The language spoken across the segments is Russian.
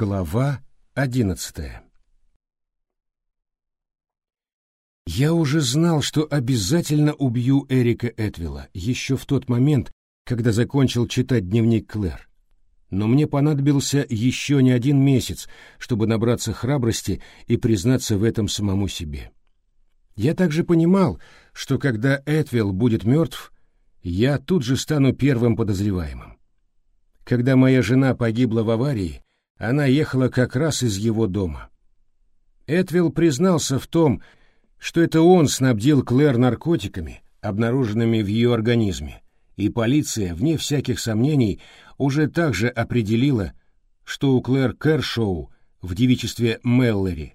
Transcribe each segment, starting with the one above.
Глава одиннадцатая Я уже знал, что обязательно убью Эрика Этвилла еще в тот момент, когда закончил читать дневник Клэр. Но мне понадобился еще не один месяц, чтобы набраться храбрости и признаться в этом самому себе. Я также понимал, что когда Этвилл будет мертв, я тут же стану первым подозреваемым. Когда моя жена погибла в аварии, она ехала как раз из его дома. Этвилл признался в том, что это он снабдил Клэр наркотиками, обнаруженными в ее организме, и полиция, вне всяких сомнений, уже также определила, что у Клэр Кэршоу в девичестве Меллери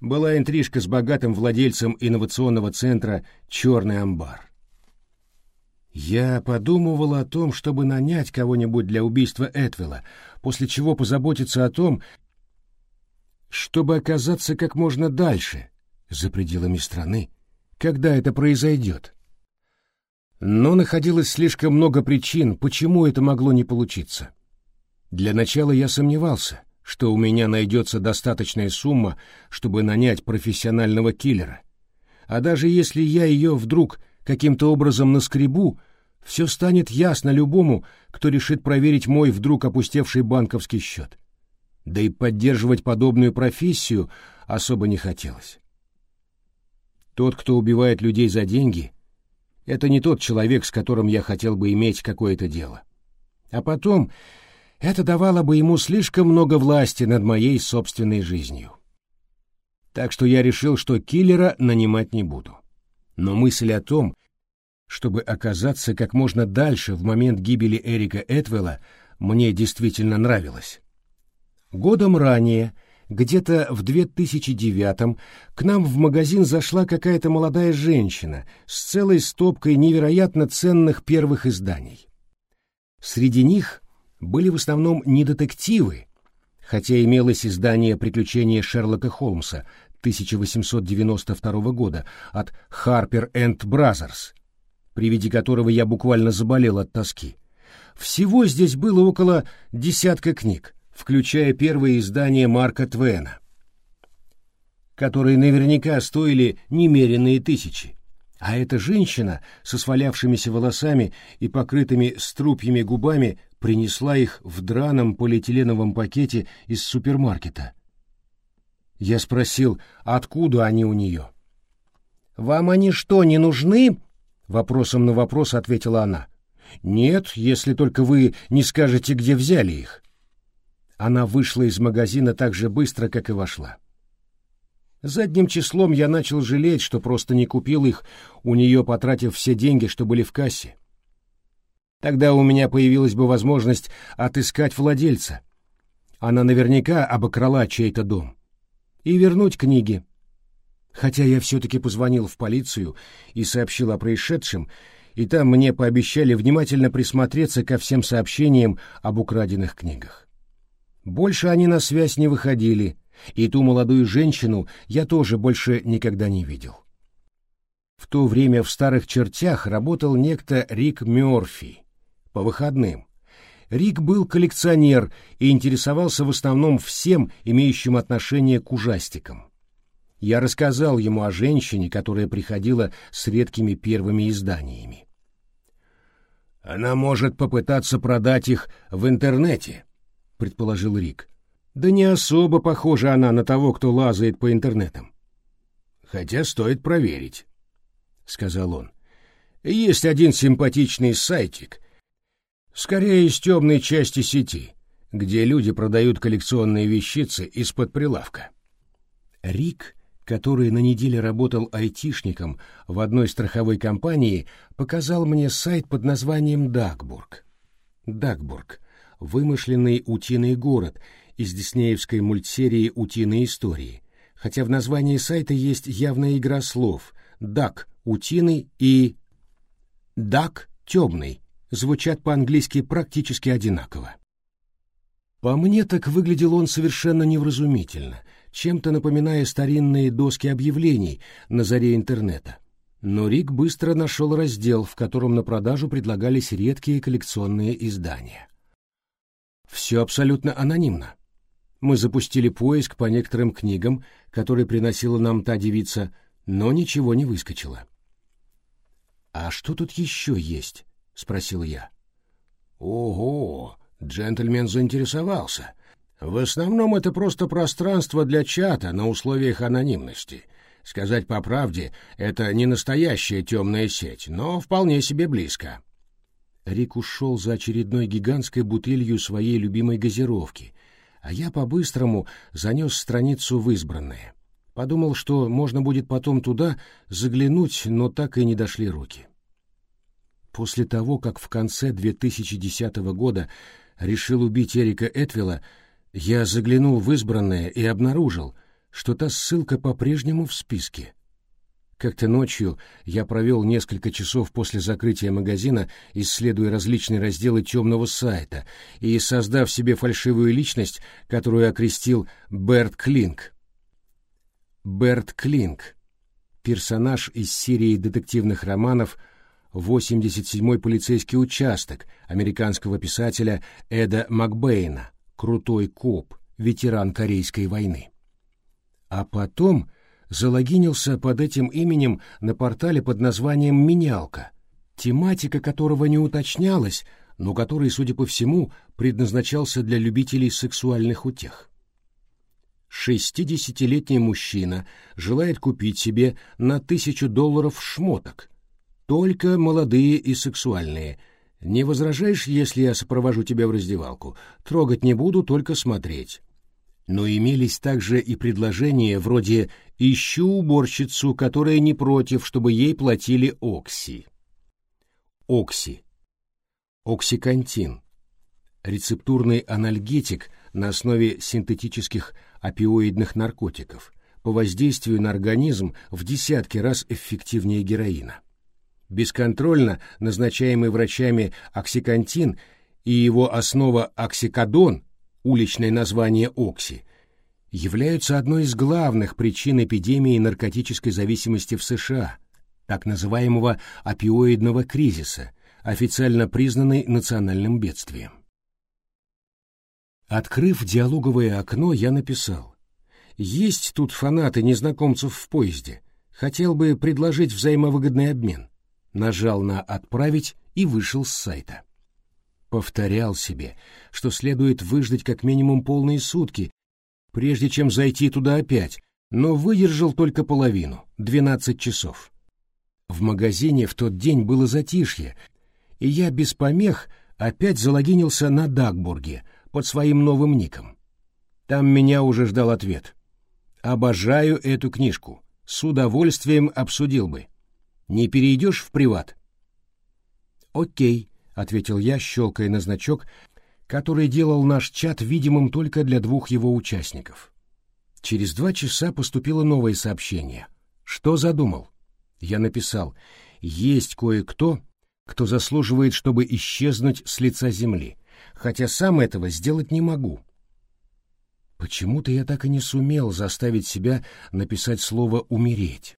была интрижка с богатым владельцем инновационного центра «Черный амбар». Я подумывал о том, чтобы нанять кого-нибудь для убийства Этвелла, после чего позаботиться о том, чтобы оказаться как можно дальше, за пределами страны, когда это произойдет. Но находилось слишком много причин, почему это могло не получиться. Для начала я сомневался, что у меня найдется достаточная сумма, чтобы нанять профессионального киллера. А даже если я ее вдруг каким-то образом наскребу, все станет ясно любому, кто решит проверить мой вдруг опустевший банковский счет. Да и поддерживать подобную профессию особо не хотелось. Тот, кто убивает людей за деньги, это не тот человек, с которым я хотел бы иметь какое-то дело. А потом это давало бы ему слишком много власти над моей собственной жизнью. Так что я решил, что киллера нанимать не буду. Но мысль о том, чтобы оказаться как можно дальше в момент гибели Эрика Этвелла, мне действительно нравилась. Годом ранее где-то в 2009-м к нам в магазин зашла какая-то молодая женщина с целой стопкой невероятно ценных первых изданий. Среди них были в основном не детективы, хотя имелось издание «Приключения Шерлока Холмса» 1892 года от Harper and Brothers, при виде которого я буквально заболел от тоски. Всего здесь было около десятка книг, включая первые издания Марка Твена, которые наверняка стоили немеренные тысячи. А эта женщина со свалявшимися волосами и покрытыми струпьями губами принесла их в драном полиэтиленовом пакете из супермаркета. Я спросил, откуда они у нее. «Вам они что, не нужны?» Вопросом на вопрос ответила она. «Нет, если только вы не скажете, где взяли их». Она вышла из магазина так же быстро, как и вошла. Задним числом я начал жалеть, что просто не купил их, у нее потратив все деньги, что были в кассе. Тогда у меня появилась бы возможность отыскать владельца. Она наверняка обокрала чей-то дом. И вернуть книги. Хотя я все-таки позвонил в полицию и сообщил о происшедшем, и там мне пообещали внимательно присмотреться ко всем сообщениям об украденных книгах. Больше они на связь не выходили, и ту молодую женщину я тоже больше никогда не видел. В то время в старых чертях работал некто Рик Мёрфи по выходным. Рик был коллекционер и интересовался в основном всем, имеющим отношение к ужастикам. Я рассказал ему о женщине, которая приходила с редкими первыми изданиями. «Она может попытаться продать их в интернете», — предположил Рик. «Да не особо похожа она на того, кто лазает по интернетам». «Хотя стоит проверить», — сказал он. «Есть один симпатичный сайтик, скорее из темной части сети, где люди продают коллекционные вещицы из-под прилавка». Рик который на неделе работал айтишником в одной страховой компании, показал мне сайт под названием Дагбург. Дагбург — вымышленный утиный город из диснеевской мультсерии «Утиные истории», хотя в названии сайта есть явная игра слов «Даг» — утиный и «Даг» — темный, звучат по-английски практически одинаково. По мне так выглядел он совершенно невразумительно — чем-то напоминая старинные доски объявлений на заре интернета. Но Рик быстро нашел раздел, в котором на продажу предлагались редкие коллекционные издания. Все абсолютно анонимно. Мы запустили поиск по некоторым книгам, которые приносила нам та девица, но ничего не выскочило. «А что тут еще есть?» — спросил я. «Ого!» — джентльмен заинтересовался. «В основном это просто пространство для чата на условиях анонимности. Сказать по правде, это не настоящая темная сеть, но вполне себе близко». Рик ушел за очередной гигантской бутылью своей любимой газировки, а я по-быстрому занес страницу в избранное. Подумал, что можно будет потом туда заглянуть, но так и не дошли руки. После того, как в конце 2010 года решил убить Эрика Этвилла, я заглянул в избранное и обнаружил, что та ссылка по-прежнему в списке. Как-то ночью я провел несколько часов после закрытия магазина, исследуя различные разделы темного сайта и создав себе фальшивую личность, которую окрестил Берт Клинк. Берт Клинк — персонаж из серии детективных романов — 87-й полицейский участок американского писателя Эда Макбейна, крутой коп, ветеран Корейской войны. А потом залогинился под этим именем на портале под названием «Менялка», тематика которого не уточнялась, но который, судя по всему, предназначался для любителей сексуальных утех. Шестидесятилетний мужчина желает купить себе на тысячу долларов шмоток – только молодые и сексуальные. Не возражаешь, если я сопровожу тебя в раздевалку? Трогать не буду, только смотреть. Но имелись также и предложения вроде «ищу уборщицу, которая не против, чтобы ей платили окси». Окси. Оксикантин. Рецептурный анальгетик на основе синтетических опиоидных наркотиков, по воздействию на организм в десятки раз эффективнее героина бесконтрольно назначаемый врачами оксикантин и его основа оксикодон, уличное название окси, являются одной из главных причин эпидемии наркотической зависимости в США, так называемого опиоидного кризиса, официально признанный национальным бедствием. Открыв диалоговое окно, я написал. Есть тут фанаты незнакомцев в поезде. Хотел бы предложить взаимовыгодный обмен нажал на «Отправить» и вышел с сайта. Повторял себе, что следует выждать как минимум полные сутки, прежде чем зайти туда опять, но выдержал только половину, 12 часов. В магазине в тот день было затишье, и я без помех опять залогинился на Дагбурге под своим новым ником. Там меня уже ждал ответ. «Обожаю эту книжку. С удовольствием обсудил бы». Не перейдешь в приват?» «Окей», — ответил я, щелкая на значок, который делал наш чат видимым только для двух его участников. Через два часа поступило новое сообщение. «Что задумал?» Я написал «Есть кое-кто, кто заслуживает, чтобы исчезнуть с лица земли, хотя сам этого сделать не могу». Почему-то я так и не сумел заставить себя написать слово «умереть».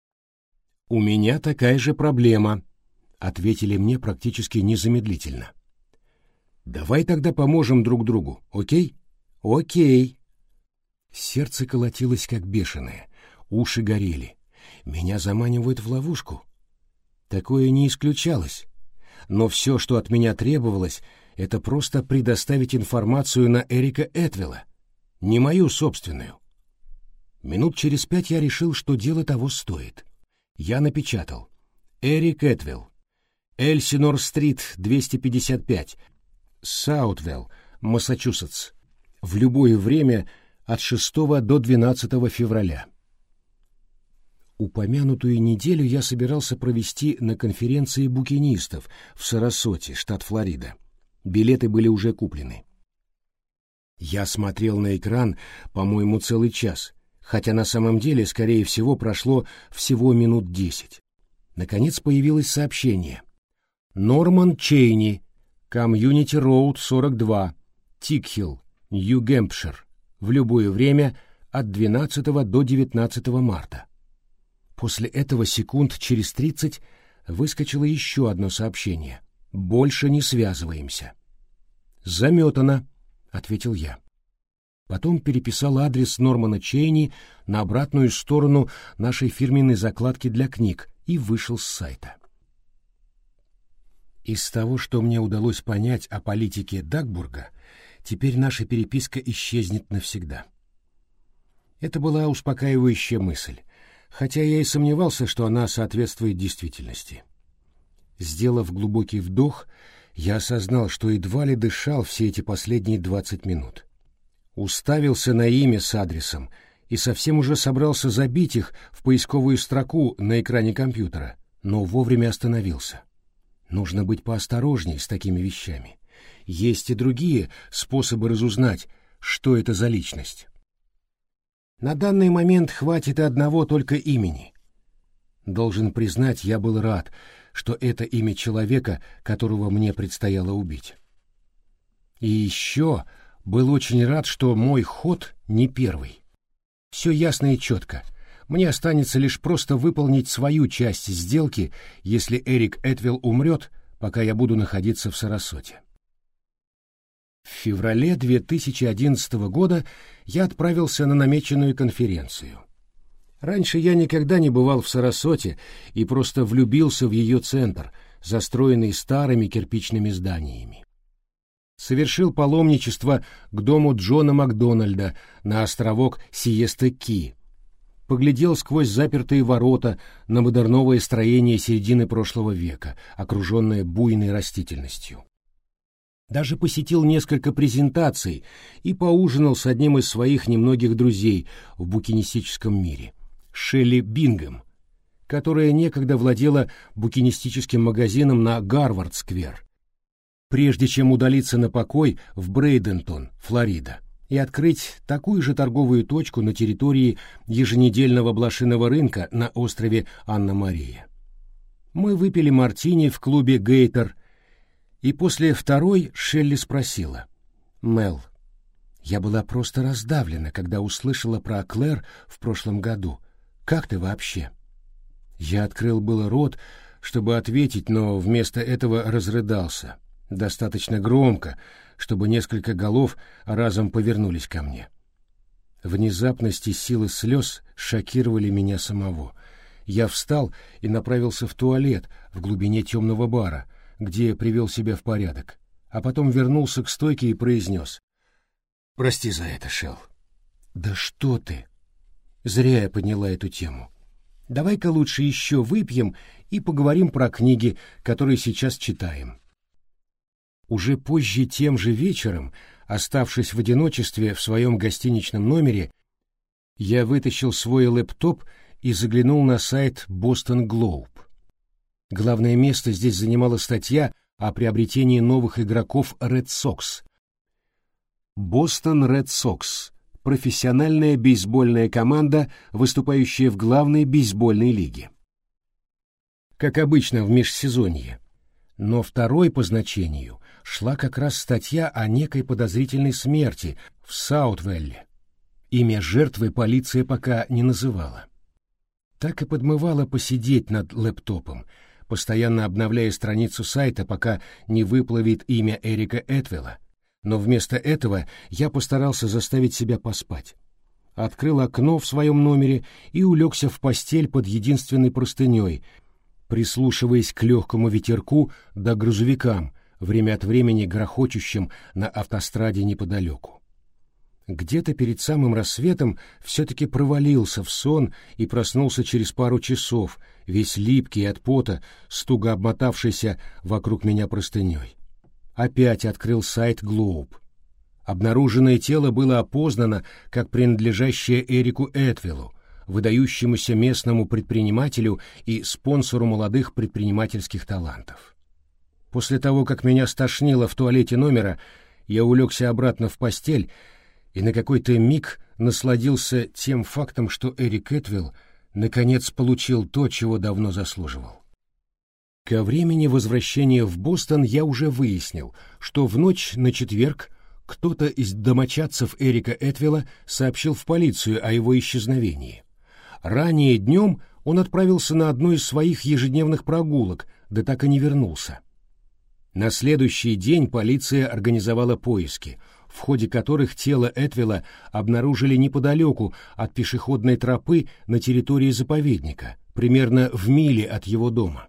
«У меня такая же проблема», — ответили мне практически незамедлительно. «Давай тогда поможем друг другу, окей?» «Окей». Сердце колотилось как бешеное, уши горели. Меня заманивают в ловушку. Такое не исключалось. Но все, что от меня требовалось, это просто предоставить информацию на Эрика Этвелла, не мою собственную. Минут через пять я решил, что дело того стоит я напечатал. Эрик Этвилл. Эльсинор-стрит, 255. Саутвелл, Массачусетс. В любое время от 6 до 12 февраля. Упомянутую неделю я собирался провести на конференции букинистов в Сарасоте, штат Флорида. Билеты были уже куплены. Я смотрел на экран, по-моему, целый час, хотя на самом деле, скорее всего, прошло всего минут десять. Наконец появилось сообщение. Норман Чейни, Комьюнити Роуд 42, Тикхилл, Нью-Гэмпшир, в любое время от 12 до 19 марта. После этого секунд через 30 выскочило еще одно сообщение. «Больше не связываемся». «Заметано», — ответил я. Потом переписал адрес Нормана Чейни на обратную сторону нашей фирменной закладки для книг и вышел с сайта. Из того, что мне удалось понять о политике Дагбурга, теперь наша переписка исчезнет навсегда. Это была успокаивающая мысль, хотя я и сомневался, что она соответствует действительности. Сделав глубокий вдох, я осознал, что едва ли дышал все эти последние двадцать минут. Уставился на имя с адресом и совсем уже собрался забить их в поисковую строку на экране компьютера, но вовремя остановился. Нужно быть поосторожней с такими вещами. Есть и другие способы разузнать, что это за личность. На данный момент хватит и одного только имени. Должен признать, я был рад, что это имя человека, которого мне предстояло убить. И еще был очень рад, что мой ход не первый. Все ясно и четко. Мне останется лишь просто выполнить свою часть сделки, если Эрик Этвилл умрет, пока я буду находиться в Сарасоте. В феврале 2011 года я отправился на намеченную конференцию. Раньше я никогда не бывал в Сарасоте и просто влюбился в ее центр, застроенный старыми кирпичными зданиями. Совершил паломничество к дому Джона Макдональда на островок Сиеста-Ки. Поглядел сквозь запертые ворота на модерновое строение середины прошлого века, окруженное буйной растительностью. Даже посетил несколько презентаций и поужинал с одним из своих немногих друзей в букинистическом мире. Шелли Бингом, которая некогда владела букинистическим магазином на Гарвард-сквер, прежде чем удалиться на покой в Брейдентон, Флорида, и открыть такую же торговую точку на территории еженедельного блошиного рынка на острове Анна-Мария. Мы выпили мартини в клубе «Гейтер», и после второй Шелли спросила. «Мел, я была просто раздавлена, когда услышала про Клэр в прошлом году. Как ты вообще?» Я открыл было рот, чтобы ответить, но вместо этого разрыдался. Достаточно громко, чтобы несколько голов разом повернулись ко мне. Внезапность и силы слез шокировали меня самого. Я встал и направился в туалет в глубине темного бара, где привел себя в порядок, а потом вернулся к стойке и произнес. «Прости за это, Шел». «Да что ты!» Зря я подняла эту тему. Давай-ка лучше еще выпьем и поговорим про книги, которые сейчас читаем. Уже позже тем же вечером, оставшись в одиночестве в своем гостиничном номере, я вытащил свой лэптоп и заглянул на сайт Бостон Глоуб. Главное место здесь занимала статья о приобретении новых игроков Red Sox. Бостон Red Sox профессиональная бейсбольная команда, выступающая в главной бейсбольной лиге. Как обычно в межсезонье. Но второй по значению шла как раз статья о некой подозрительной смерти в Саутвелле. Имя жертвы полиция пока не называла. Так и подмывала посидеть над лэптопом, постоянно обновляя страницу сайта, пока не выплывет имя Эрика Этвелла, но вместо этого я постарался заставить себя поспать. Открыл окно в своем номере и улегся в постель под единственной простыней, прислушиваясь к легкому ветерку да грузовикам, время от времени грохочущим на автостраде неподалеку. Где-то перед самым рассветом все-таки провалился в сон и проснулся через пару часов, весь липкий от пота, стуго обмотавшийся вокруг меня простыней опять открыл сайт Globe. Обнаруженное тело было опознано как принадлежащее Эрику Этвиллу, выдающемуся местному предпринимателю и спонсору молодых предпринимательских талантов. После того, как меня стошнило в туалете номера, я улегся обратно в постель и на какой-то миг насладился тем фактом, что Эрик Этвилл наконец получил то, чего давно заслуживал. Ко времени возвращения в Бостон я уже выяснил, что в ночь на четверг кто-то из домочадцев Эрика Этвилла сообщил в полицию о его исчезновении. Ранее днем он отправился на одну из своих ежедневных прогулок, да так и не вернулся. На следующий день полиция организовала поиски, в ходе которых тело Этвела обнаружили неподалеку от пешеходной тропы на территории заповедника, примерно в миле от его дома.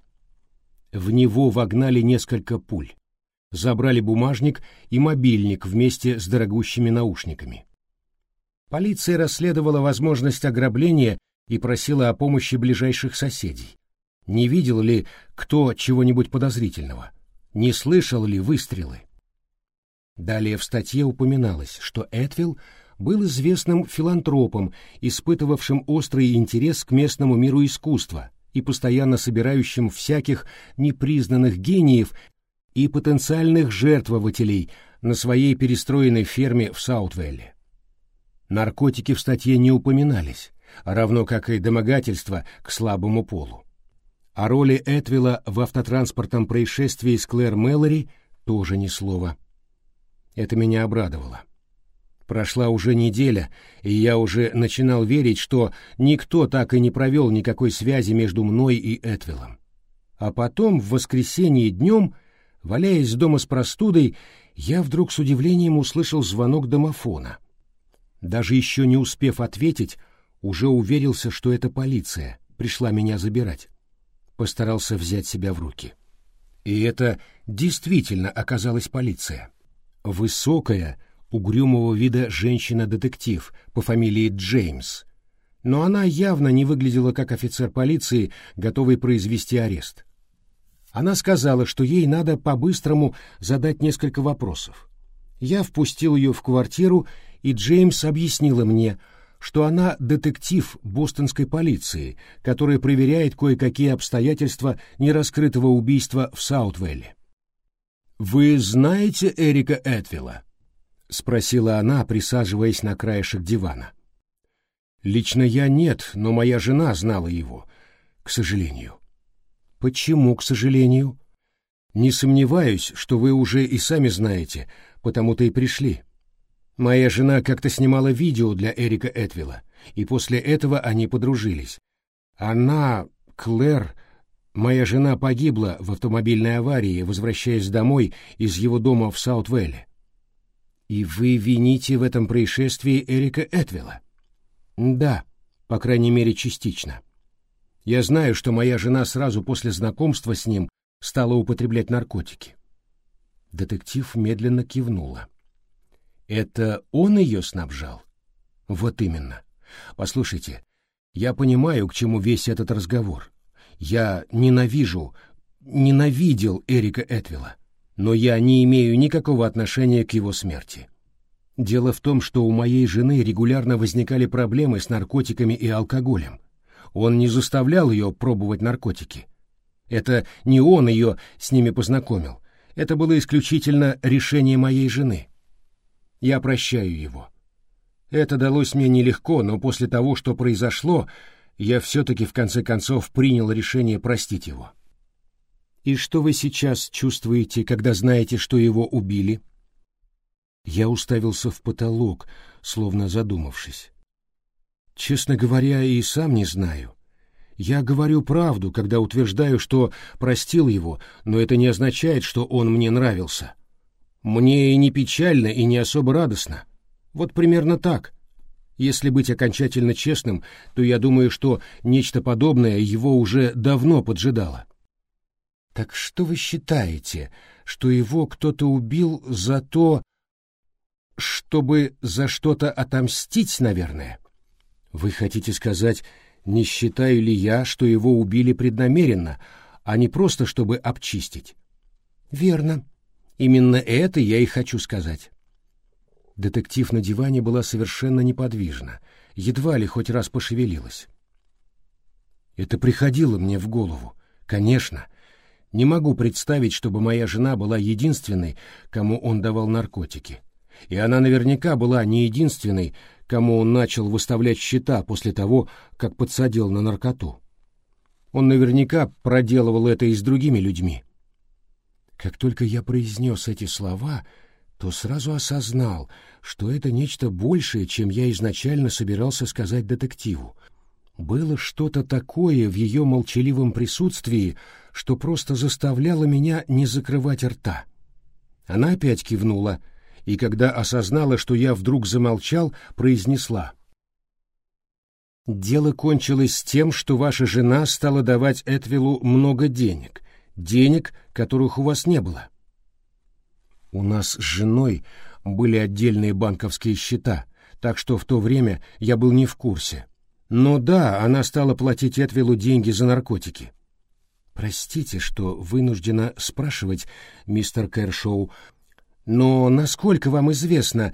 В него вогнали несколько пуль. Забрали бумажник и мобильник вместе с дорогущими наушниками. Полиция расследовала возможность ограбления и просила о помощи ближайших соседей. Не видел ли кто чего-нибудь подозрительного? Не слышал ли выстрелы? Далее в статье упоминалось, что Этвилл был известным филантропом, испытывавшим острый интерес к местному миру искусства и постоянно собирающим всяких непризнанных гениев и потенциальных жертвователей на своей перестроенной ферме в Саутвелле. Наркотики в статье не упоминались, равно как и домогательство к слабому полу. О роли Этвилла в автотранспортном происшествии с Клэр Мэлори тоже ни слова. Это меня обрадовало. Прошла уже неделя, и я уже начинал верить, что никто так и не провел никакой связи между мной и Этвиллом. А потом, в воскресенье днем, валяясь дома с простудой, я вдруг с удивлением услышал звонок домофона. Даже еще не успев ответить, уже уверился, что это полиция пришла меня забирать. Постарался взять себя в руки. И это действительно оказалась полиция. Высокая, угрюмого вида женщина-детектив по фамилии Джеймс. Но она явно не выглядела как офицер полиции, готовый произвести арест. Она сказала, что ей надо по-быстрому задать несколько вопросов. Я впустил ее в квартиру, и Джеймс объяснила мне, что она детектив бостонской полиции, которая проверяет кое-какие обстоятельства нераскрытого убийства в Саутвелле. «Вы знаете Эрика Этвилла?» — спросила она, присаживаясь на краешек дивана. «Лично я нет, но моя жена знала его, к сожалению». «Почему, к сожалению?» «Не сомневаюсь, что вы уже и сами знаете, потому-то и пришли. Моя жена как-то снимала видео для Эрика Этвилла, и после этого они подружились. Она, Клэр, Моя жена погибла в автомобильной аварии, возвращаясь домой из его дома в Саутвелле. И вы вините в этом происшествии Эрика Этвилла? Да, по крайней мере, частично. Я знаю, что моя жена сразу после знакомства с ним стала употреблять наркотики. Детектив медленно кивнула. Это он ее снабжал? Вот именно. Послушайте, я понимаю, к чему весь этот разговор. Я ненавижу, ненавидел Эрика Этвилла, но я не имею никакого отношения к его смерти. Дело в том, что у моей жены регулярно возникали проблемы с наркотиками и алкоголем. Он не заставлял ее пробовать наркотики. Это не он ее с ними познакомил. Это было исключительно решение моей жены. Я прощаю его. Это далось мне нелегко, но после того, что произошло, я все-таки в конце концов принял решение простить его. И что вы сейчас чувствуете, когда знаете, что его убили? Я уставился в потолок, словно задумавшись. Честно говоря, и сам не знаю. Я говорю правду, когда утверждаю, что простил его, но это не означает, что он мне нравился. Мне и не печально, и не особо радостно. Вот примерно так. Если быть окончательно честным, то я думаю, что нечто подобное его уже давно поджидало. Так что вы считаете, что его кто-то убил за то, чтобы за что-то отомстить, наверное? Вы хотите сказать, не считаю ли я, что его убили преднамеренно, а не просто чтобы обчистить? Верно. Именно это я и хочу сказать. Детектив на диване была совершенно неподвижна, едва ли хоть раз пошевелилась. Это приходило мне в голову. Конечно, не могу представить, чтобы моя жена была единственной, кому он давал наркотики. И она наверняка была не единственной, кому он начал выставлять счета после того, как подсадил на наркоту. Он наверняка проделывал это и с другими людьми. Как только я произнес эти слова, то сразу осознал, что это нечто большее, чем я изначально собирался сказать детективу. Было что-то такое в ее молчаливом присутствии, что просто заставляло меня не закрывать рта. Она опять кивнула, и когда осознала, что я вдруг замолчал, произнесла. «Дело кончилось с тем, что ваша жена стала давать Этвиллу много денег, денег, которых у вас не было». У нас с женой были отдельные банковские счета, так что в то время я был не в курсе. Но да, она стала платить Этвиллу деньги за наркотики. Простите, что вынуждена спрашивать, мистер Кэршоу, но насколько вам известно,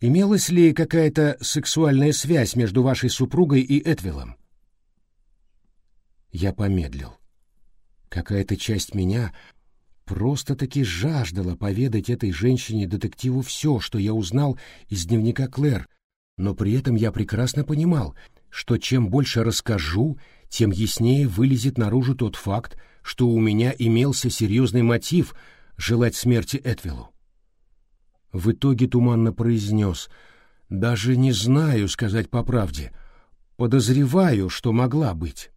имелась ли какая-то сексуальная связь между вашей супругой и Этвиллом? Я помедлил. Какая-то часть меня просто-таки жаждала поведать этой женщине-детективу все, что я узнал из дневника Клэр, но при этом я прекрасно понимал, что чем больше расскажу, тем яснее вылезет наружу тот факт, что у меня имелся серьезный мотив желать смерти Этвиллу. В итоге туманно произнес, «Даже не знаю, сказать по правде, подозреваю, что могла быть».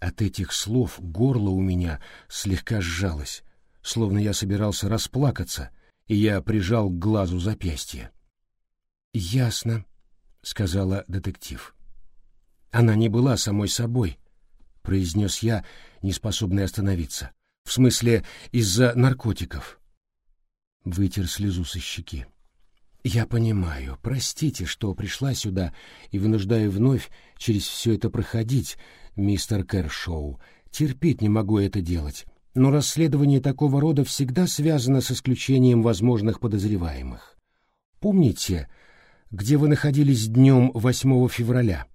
От этих слов горло у меня слегка сжалось, словно я собирался расплакаться, и я прижал к глазу запястье. «Ясно», — сказала детектив. «Она не была самой собой», — произнес я, неспособный остановиться. «В смысле, из-за наркотиков». Вытер слезу со щеки. «Я понимаю. Простите, что пришла сюда и вынуждаю вновь через все это проходить, мистер Кэршоу. Терпеть не могу это делать но расследование такого рода всегда связано с исключением возможных подозреваемых. Помните, где вы находились днем 8 февраля?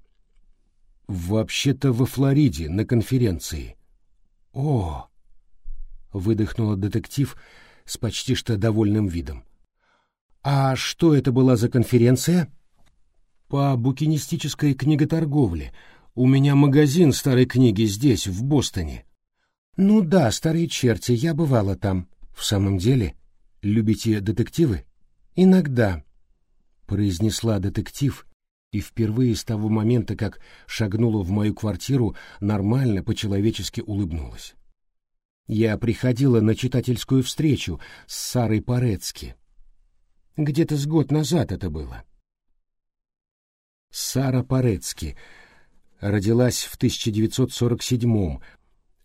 Вообще-то во Флориде, на конференции. О! выдохнула детектив с почти что довольным видом. А что это была за конференция? По букинистической книготорговле. У меня магазин старой книги здесь, в Бостоне. «Ну да, старые черти, я бывала там. В самом деле, любите детективы?» «Иногда», — произнесла детектив, и впервые с того момента, как шагнула в мою квартиру, нормально, по-человечески улыбнулась. Я приходила на читательскую встречу с Сарой Порецки. Где-то с год назад это было. Сара Порецки родилась в 1947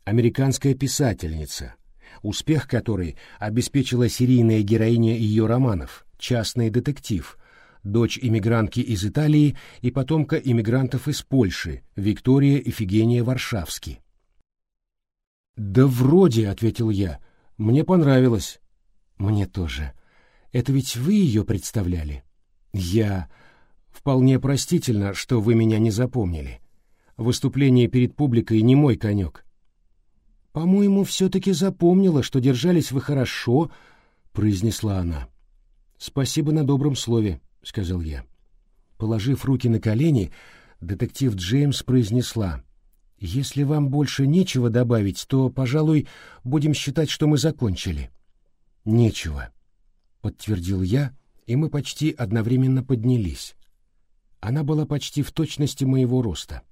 американская писательница, успех которой обеспечила серийная героиня ее романов, частный детектив, дочь иммигрантки из Италии и потомка иммигрантов из Польши, Виктория Эфигения Варшавски. «Да вроде», — ответил я, — «мне понравилось». «Мне тоже. Это ведь вы ее представляли?» «Я...» «Вполне простительно, что вы меня не запомнили. Выступление перед публикой не мой конек. «По-моему, все-таки запомнила, что держались вы хорошо», — произнесла она. «Спасибо на добром слове», — сказал я. Положив руки на колени, детектив Джеймс произнесла. «Если вам больше нечего добавить, то, пожалуй, будем считать, что мы закончили». «Нечего», — подтвердил я, и мы почти одновременно поднялись. Она была почти в точности моего роста.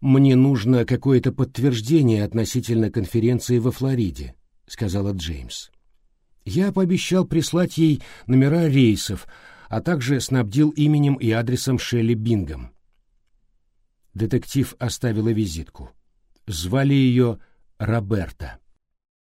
«Мне нужно какое-то подтверждение относительно конференции во Флориде», — сказала Джеймс. Я пообещал прислать ей номера рейсов, а также снабдил именем и адресом Шелли Бингом. Детектив оставила визитку. Звали ее Роберта.